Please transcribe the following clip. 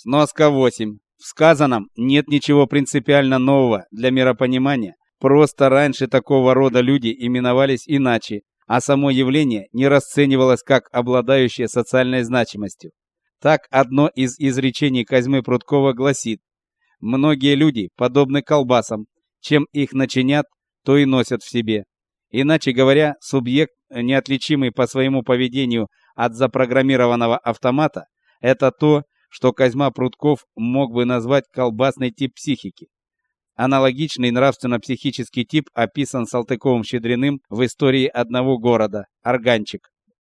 Сноска 8. В сказанном нет ничего принципиально нового для миропонимания. Просто раньше такого рода люди именовались иначе, а само явление не расценивалось как обладающее социальной значимостью. Так одно из изречений Козьмы Прудкова гласит: Многие люди подобны колбасам, чем их начинят, то и носят в себе. Иначе говоря, субъект, неотличимый по своему поведению от запрограммированного автомата, это то, что Козьма Прудков мог бы назвать колбасный тип психики. Аналогичный нравственно-психический тип описан Салтыковым-Щедриным в истории одного города Арганчик.